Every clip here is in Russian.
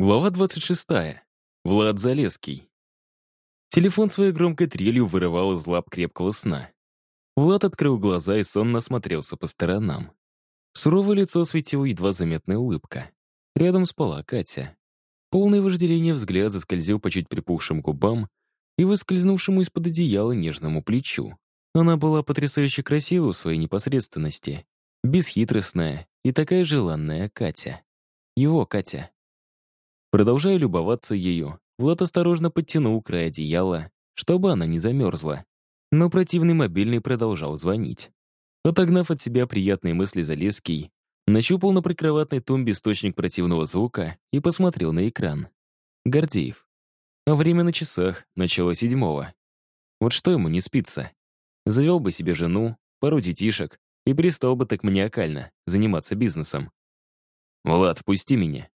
Глава 26. Влад Залеский. Телефон своей громкой трелью вырывал из лап крепкого сна. Влад открыл глаза и сонно смотрелся по сторонам. Суровое лицо светила едва заметная улыбка. Рядом спала Катя. Полное вожделение взгляд заскользил по чуть припухшим губам и выскользнувшему из-под одеяла нежному плечу. Она была потрясающе красива в своей непосредственности, бесхитростная и такая желанная Катя. Его Катя. Продолжая любоваться ею, Влад осторожно подтянул край одеяла, чтобы она не замерзла. Но противный мобильный продолжал звонить. Отогнав от себя приятные мысли Залеский, нащупал на прикроватной тумбе источник противного звука и посмотрел на экран. Гордеев. А время на часах, начало седьмого. Вот что ему не спится? Завел бы себе жену, пару детишек и перестал бы так маниакально заниматься бизнесом. «Влад, впусти меня»,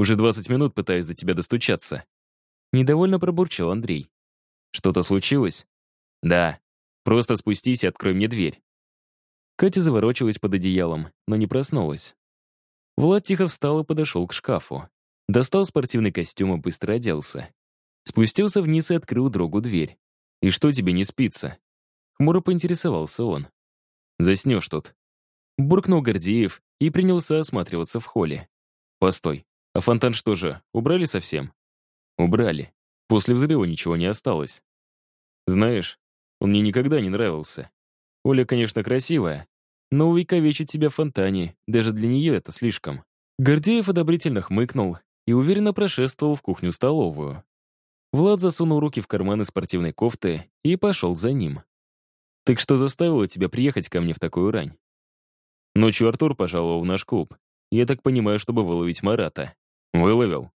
уже 20 минут пытаюсь до тебя достучаться». Недовольно пробурчал Андрей. «Что-то случилось?» «Да. Просто спустись и открой мне дверь». Катя заворочилась под одеялом, но не проснулась. Влад тихо встал и подошел к шкафу. Достал спортивный костюм и быстро оделся. Спустился вниз и открыл другу дверь. «И что тебе не спится?» Хмуро поинтересовался он. «Заснешь тут». Буркнул Гордеев и принялся осматриваться в холле. «Постой, а фонтан что же, убрали совсем? Убрали. После взрыва ничего не осталось. Знаешь, он мне никогда не нравился. Оля, конечно, красивая, но увековечить себя в фонтане, даже для нее это слишком. Гордеев одобрительно хмыкнул и уверенно прошествовал в кухню-столовую. Влад засунул руки в карманы спортивной кофты и пошел за ним. «Так что заставило тебя приехать ко мне в такую рань?» Ночью Артур пожаловал в наш клуб. Я так понимаю, чтобы выловить Марата. Выловил.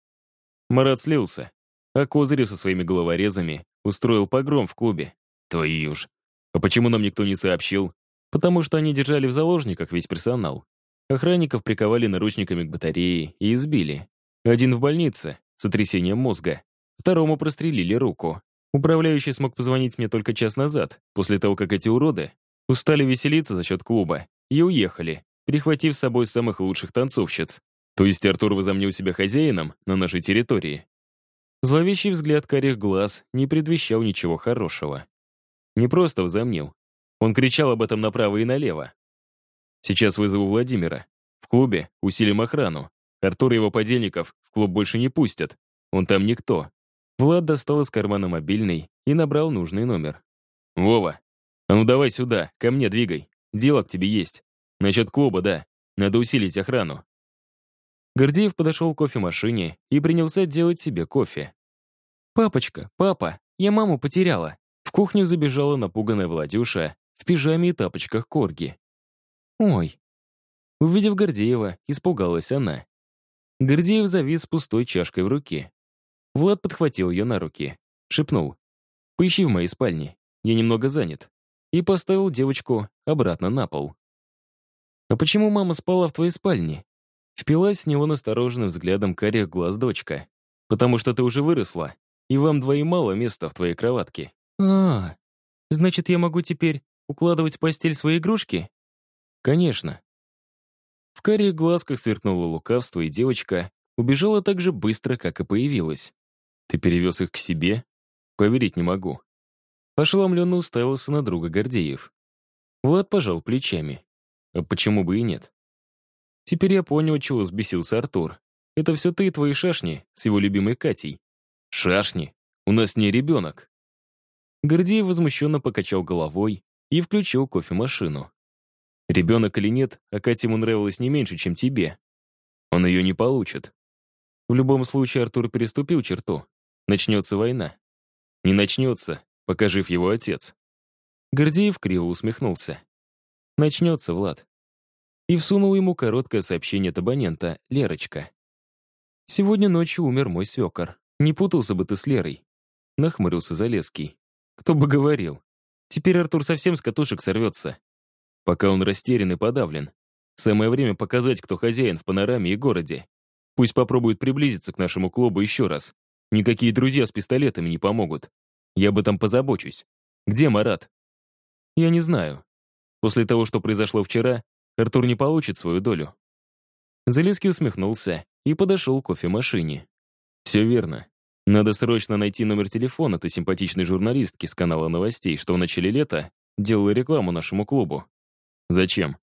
Марат слился, а Козырев со своими головорезами устроил погром в клубе. Твою ж. А почему нам никто не сообщил? Потому что они держали в заложниках весь персонал. Охранников приковали наручниками к батарее и избили. Один в больнице, с сотрясением мозга. Второму прострелили руку. Управляющий смог позвонить мне только час назад, после того, как эти уроды устали веселиться за счет клуба и уехали, прихватив с собой самых лучших танцовщиц. То есть Артур возомнил себя хозяином на нашей территории? Зловещий взгляд карих глаз не предвещал ничего хорошего. Не просто возомнил. Он кричал об этом направо и налево. Сейчас вызову Владимира. В клубе усилим охрану. Артур и его подельников в клуб больше не пустят. Он там никто. Влад достал из кармана мобильный и набрал нужный номер. «Вова, а ну давай сюда, ко мне двигай. Дело к тебе есть. Насчет клуба, да. Надо усилить охрану. Гордеев подошел к кофемашине и принялся делать себе кофе. «Папочка, папа, я маму потеряла». В кухню забежала напуганная Владюша в пижаме и тапочках корги. «Ой». Увидев Гордеева, испугалась она. Гордеев завис с пустой чашкой в руке. Влад подхватил ее на руки, шепнул. «Поищи в моей спальне, я немного занят», и поставил девочку обратно на пол. «А почему мама спала в твоей спальне?» Впилась с него настороженным взглядом карих глаз дочка. «Потому что ты уже выросла, и вам двоим мало места в твоей кроватке». «А, значит, я могу теперь укладывать в постель свои игрушки?» «Конечно». В карих глазках сверкнуло лукавство, и девочка убежала так же быстро, как и появилась. «Ты перевез их к себе?» «Поверить не могу». Ошеломленно уставился на друга Гордеев. Влад пожал плечами. А почему бы и нет? Теперь я понял, чего взбесился Артур. Это все ты и твои шашни с его любимой Катей. Шашни? У нас не ребенок. Гордеев возмущенно покачал головой и включил кофемашину. Ребенок или нет, а Кате ему нравилось не меньше, чем тебе. Он ее не получит. В любом случае Артур переступил черту. Начнется война. Не начнется, пока жив его отец. Гордеев криво усмехнулся. Начнется, Влад и всунул ему короткое сообщение от абонента «Лерочка». «Сегодня ночью умер мой свекор. Не путался бы ты с Лерой». Нахмурился Залеский. «Кто бы говорил. Теперь Артур совсем с катушек сорвется. Пока он растерян и подавлен. Самое время показать, кто хозяин в панораме и городе. Пусть попробует приблизиться к нашему клубу еще раз. Никакие друзья с пистолетами не помогут. Я об этом позабочусь. Где Марат? Я не знаю. После того, что произошло вчера, Артур не получит свою долю. Залеский усмехнулся и подошел к кофемашине. Все верно. Надо срочно найти номер телефона той симпатичной журналистки с канала новостей, что в начале лета делала рекламу нашему клубу. Зачем?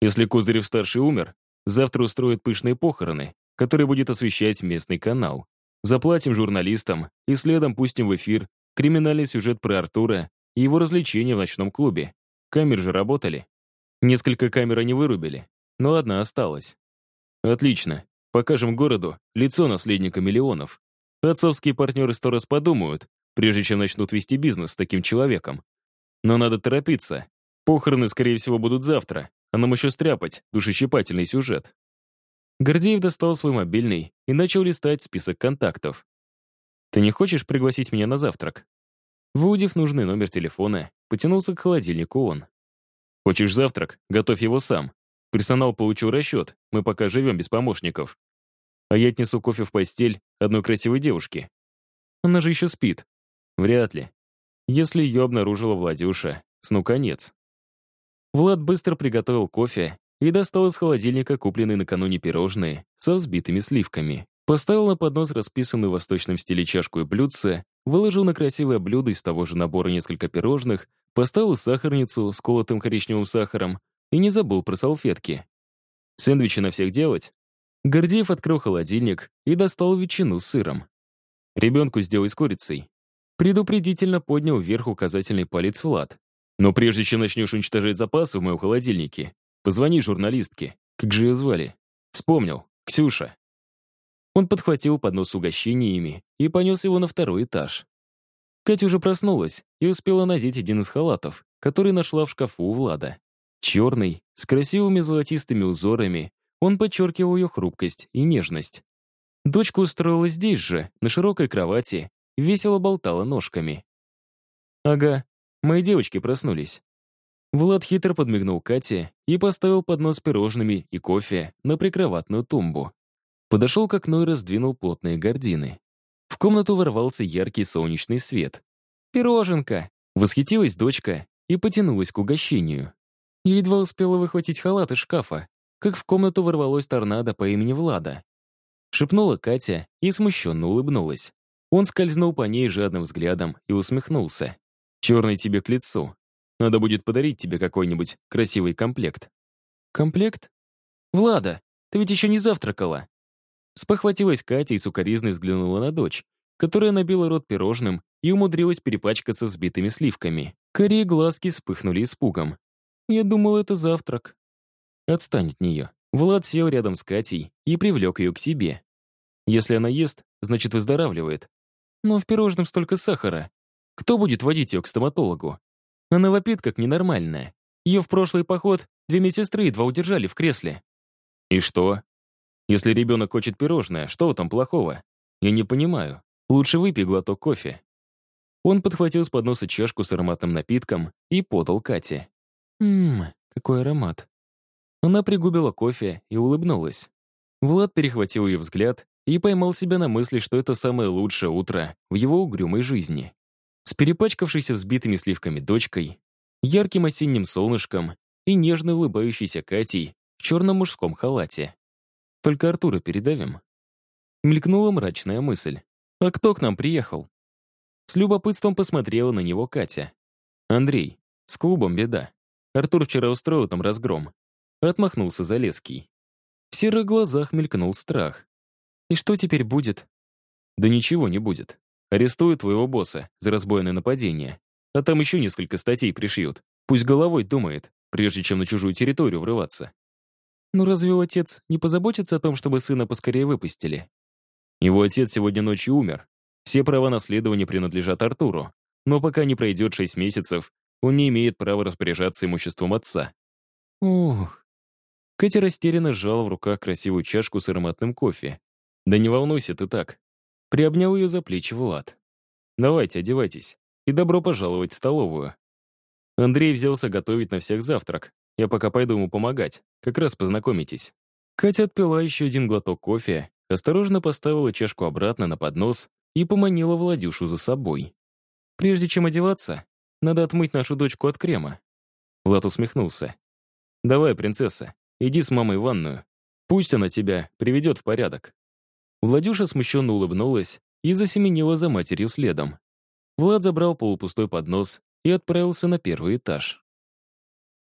Если Козырев-старший умер, завтра устроят пышные похороны, которые будет освещать местный канал. Заплатим журналистам и следом пустим в эфир криминальный сюжет про Артура и его развлечения в ночном клубе. Камеры же работали. Несколько камер они вырубили, но одна осталась. Отлично. Покажем городу лицо наследника миллионов. Отцовские партнеры сто раз подумают, прежде чем начнут вести бизнес с таким человеком. Но надо торопиться. Похороны, скорее всего, будут завтра, а нам еще стряпать душещипательный сюжет. Гордеев достал свой мобильный и начал листать список контактов. «Ты не хочешь пригласить меня на завтрак?» Выудив нужный номер телефона, потянулся к холодильнику он. «Хочешь завтрак? Готовь его сам. Персонал получил расчет, мы пока живем без помощников. А я отнесу кофе в постель одной красивой девушки. Она же еще спит. Вряд ли. Если ее обнаружила Владюша, сну конец. Влад быстро приготовил кофе и достал из холодильника купленные накануне пирожные со взбитыми сливками. Поставил на поднос расписанную в восточном стиле чашку и блюдце, выложил на красивое блюдо из того же набора несколько пирожных, поставил сахарницу с колотым коричневым сахаром, и не забыл про салфетки. Сэндвичи на всех делать? Гордеев открыл холодильник и достал ветчину с сыром. Ребенку сделай с курицей. Предупредительно поднял вверх указательный палец Влад. Но прежде чем начнешь уничтожать запасы в моем холодильнике, позвони журналистке. Как же ее звали? Вспомнил. Ксюша. Он подхватил поднос с угощениями и понес его на второй этаж. Катя уже проснулась и успела надеть один из халатов, который нашла в шкафу у Влада. Черный, с красивыми золотистыми узорами, он подчеркивал ее хрупкость и нежность. Дочка устроилась здесь же, на широкой кровати, весело болтала ножками. «Ага, мои девочки проснулись». Влад хитро подмигнул Кате и поставил поднос с пирожными и кофе на прикроватную тумбу. Подошел к окну и раздвинул плотные гардины. В комнату ворвался яркий солнечный свет. «Пироженка!» — восхитилась дочка и потянулась к угощению. Я едва успела выхватить халат из шкафа, как в комнату ворвалось торнадо по имени Влада. Шепнула Катя и смущенно улыбнулась. Он скользнул по ней жадным взглядом и усмехнулся. «Черный тебе к лицу. Надо будет подарить тебе какой-нибудь красивый комплект». «Комплект? Влада, ты ведь еще не завтракала». Спохватилась Катя и сукоризной взглянула на дочь, которая набила рот пирожным и умудрилась перепачкаться взбитыми сливками. Корее глазки вспыхнули испугом. Я думал, это завтрак. Отстань от нее. Влад сел рядом с Катей и привлек ее к себе. Если она ест, значит выздоравливает. Но в пирожном столько сахара. Кто будет водить ее к стоматологу? Она вопит, как ненормальная. Ее в прошлый поход две медсестры едва удержали в кресле. И что? Если ребенок хочет пирожное, что там плохого? Я не понимаю. Лучше выпей глоток кофе. Он подхватил с подноса чашку с ароматным напитком и подал Кате. Ммм, какой аромат. Она пригубила кофе и улыбнулась. Влад перехватил ее взгляд и поймал себя на мысли, что это самое лучшее утро в его угрюмой жизни. С перепачкавшейся взбитыми сливками дочкой, ярким осенним солнышком и нежно улыбающейся Катей в черном мужском халате. Только Артура передавим. Мелькнула мрачная мысль. А кто к нам приехал? С любопытством посмотрела на него Катя. Андрей, с клубом беда. Артур вчера устроил там разгром. Отмахнулся Залеский. В серых глазах мелькнул страх. И что теперь будет? Да ничего не будет. Арестуют твоего босса за разбойное нападение. А там еще несколько статей пришьют. Пусть головой думает, прежде чем на чужую территорию врываться. Ну разве отец не позаботится о том, чтобы сына поскорее выпустили? Его отец сегодня ночью умер. Все права наследования принадлежат Артуру. Но пока не пройдет шесть месяцев, он не имеет права распоряжаться имуществом отца. Ух. Катя растерянно сжала в руках красивую чашку с ароматным кофе. Да не волнуйся ты так. Приобнял ее за плечи Влад. Давайте, одевайтесь. И добро пожаловать в столовую. Андрей взялся готовить на всех завтрак. Я пока пойду ему помогать. Как раз познакомитесь. Катя отпила еще один глоток кофе, осторожно поставила чашку обратно на поднос и поманила Владюшу за собой. Прежде чем одеваться, надо отмыть нашу дочку от крема». Влад усмехнулся. «Давай, принцесса, иди с мамой в ванную. Пусть она тебя приведет в порядок». Владюша смущенно улыбнулась и засеменила за матерью следом. Влад забрал полупустой поднос и отправился на первый этаж.